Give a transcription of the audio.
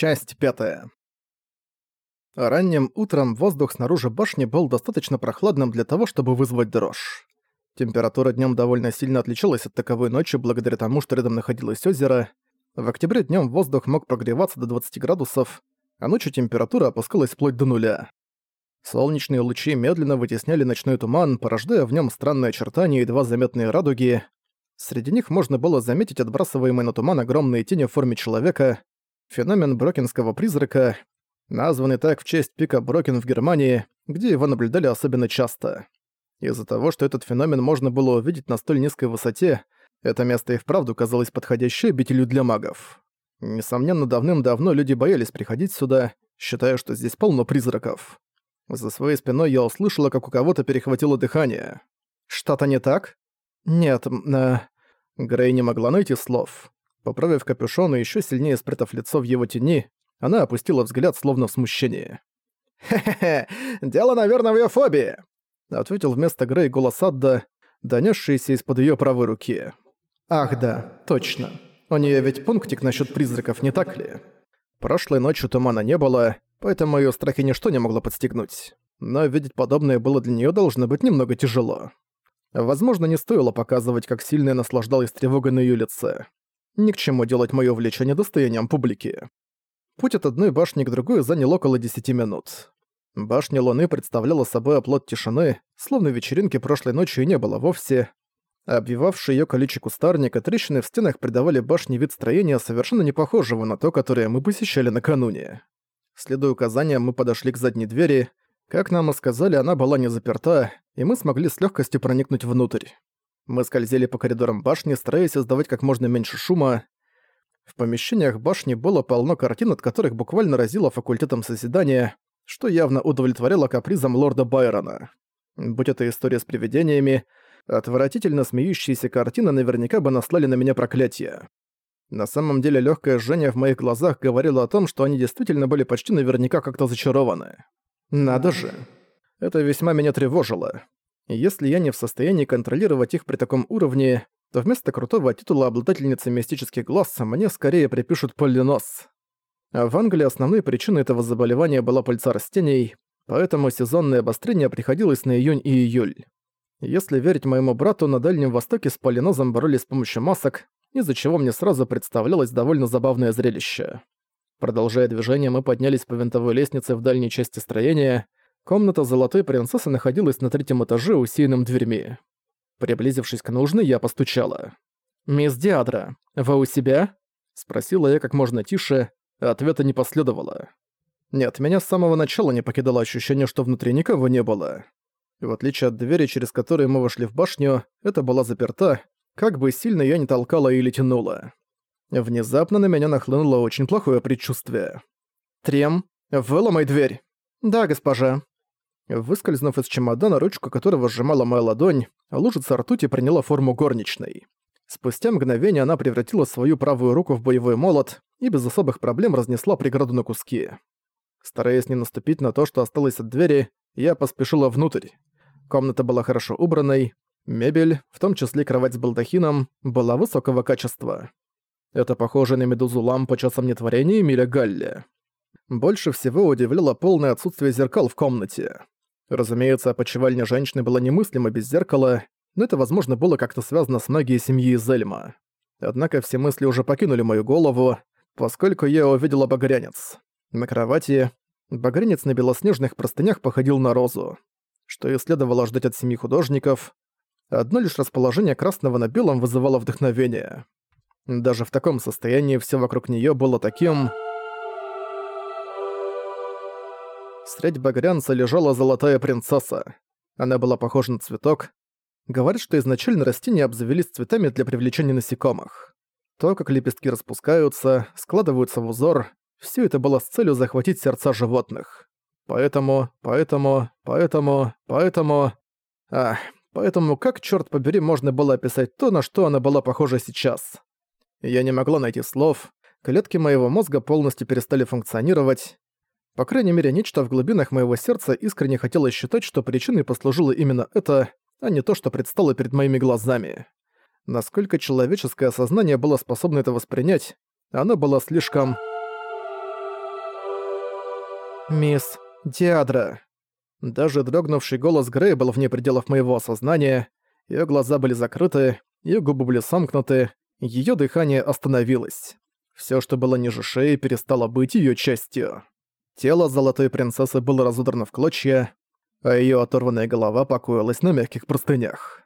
Часть пятая. Ранним утром воздух снаружи башни был достаточно прохладным для того, чтобы вызвать дрожь. Температура днем довольно сильно отличалась от таковой ночи благодаря тому, что рядом находилось озеро. В октябре днем воздух мог прогреваться до 20 градусов, а ночью температура опускалась вплоть до нуля. Солнечные лучи медленно вытесняли ночной туман, порождая в нем странные очертания и два заметные радуги. Среди них можно было заметить отбрасываемые на туман огромные тени в форме человека, феномен брокенского призрака, названный так в честь пика Брокен в Германии, где его наблюдали особенно часто. Из-за того, что этот феномен можно было увидеть на столь низкой высоте, это место и вправду казалось подходящей обителью для магов. Несомненно, давным-давно люди боялись приходить сюда, считая, что здесь полно призраков. За своей спиной я услышала, как у кого-то перехватило дыхание. «Что-то не так?» «Нет, э...» Грей не могла найти слов. Поправив капюшон и ещё сильнее спрятав лицо в его тени, она опустила взгляд, словно в смущении. «Хе-хе-хе, дело, наверное, в её фобии!» Ответил вместо Грей голос Адда, донёсшийся из-под её правой руки. «Ах да, точно. У неё ведь пунктик насчёт призраков, не так ли?» Прошлой ночью тумана не было, поэтому её страхи ничто не могло подстегнуть. Но видеть подобное было для неё должно быть немного тяжело. Возможно, не стоило показывать, как сильно я наслаждалась тревогой на её лице. Ни к чему делать моё увлечение достоянием публики. Путь от одной башни к другой занял около 10 минут. Башня Луны представляла собой оплот тишины, словно вечеринки прошлой ночью не было вовсе. Обвивавший её колючий кустарник и трещины в стенах придавали башне вид строения, совершенно не похожего на то, которое мы посещали накануне. Следуя указаниям, мы подошли к задней двери. Как нам и сказали, она была не заперта, и мы смогли с лёгкостью проникнуть внутрь. Мы скользили по коридорам башни, стараясь создавать как можно меньше шума. В помещениях башни было полно картин, от которых буквально разило факультетом созидания, что явно удовлетворяло капризам лорда Байрона. Будь это история с привидениями, отвратительно смеющиеся картины наверняка бы наслали на меня проклятие. На самом деле легкое жжение в моих глазах говорило о том, что они действительно были почти наверняка как-то зачарованы. Надо же. Это весьма меня тревожило. Если я не в состоянии контролировать их при таком уровне, то вместо крутого титула обладательницы мистических глаз мне скорее припишут полинос. А в Англии основной причиной этого заболевания была пыльца растений, поэтому сезонное обострение приходилось на июнь и июль. Если верить моему брату, на Дальнем Востоке с полинозом боролись с помощью масок, из-за чего мне сразу представлялось довольно забавное зрелище. Продолжая движение, мы поднялись по винтовой лестнице в дальней части строения, Комната золотой принцессы находилась на третьем этаже, усеянном дверьми. Приблизившись к нужной, я постучала. «Мисс Диадра, вы у себя?» Спросила я как можно тише, ответа не последовало. Нет, меня с самого начала не покидало ощущение, что внутри никого не было. В отличие от двери, через которую мы вошли в башню, это была заперта, как бы сильно я не толкала или тянула. Внезапно на меня нахлынуло очень плохое предчувствие. «Трем, выломай дверь!» «Да, госпожа», Выскользнув из чемодана, ручку которого сжимала моя ладонь, лужица ртути приняла форму горничной. Спустя мгновение она превратила свою правую руку в боевой молот и без особых проблем разнесла преграду на куски. Стараясь не наступить на то, что осталось от двери, я поспешила внутрь. Комната была хорошо убранной, мебель, в том числе кровать с балдахином, была высокого качества. Это похоже на медузу лампа часом нетворения Миля Галли. Больше всего удивляло полное отсутствие зеркал в комнате. Разумеется, опочивальня женщины была немыслима без зеркала, но это, возможно, было как-то связано с магией семьи Зельма. Однако все мысли уже покинули мою голову, поскольку я увидела багрянец. На кровати багрянец на белоснежных простынях походил на розу. Что и следовало ждать от семьи художников. Одно лишь расположение красного на белом вызывало вдохновение. Даже в таком состоянии все вокруг нее было таким... Средь багрянца лежала золотая принцесса. Она была похожа на цветок. Говорят, что изначально растения обзавелись цветами для привлечения насекомых. То, как лепестки распускаются, складываются в узор, все это было с целью захватить сердца животных. Поэтому, поэтому, поэтому, поэтому... А, поэтому как, черт побери, можно было описать то, на что она была похожа сейчас? Я не могла найти слов, клетки моего мозга полностью перестали функционировать, по крайней мере, нечто в глубинах моего сердца искренне хотелось считать, что причиной послужило именно это, а не то, что предстало перед моими глазами. Насколько человеческое сознание было способно это воспринять, оно было слишком... «Мисс Диадра». Даже дрогнувший голос Грей был вне пределов моего осознания. Ее глаза были закрыты, ее губы были сомкнуты, ее дыхание остановилось. Все, что было ниже шеи, перестало быть ее частью. Тело золотой принцессы было разодрано в клочья, а её оторванная голова покоилась на мягких простынях.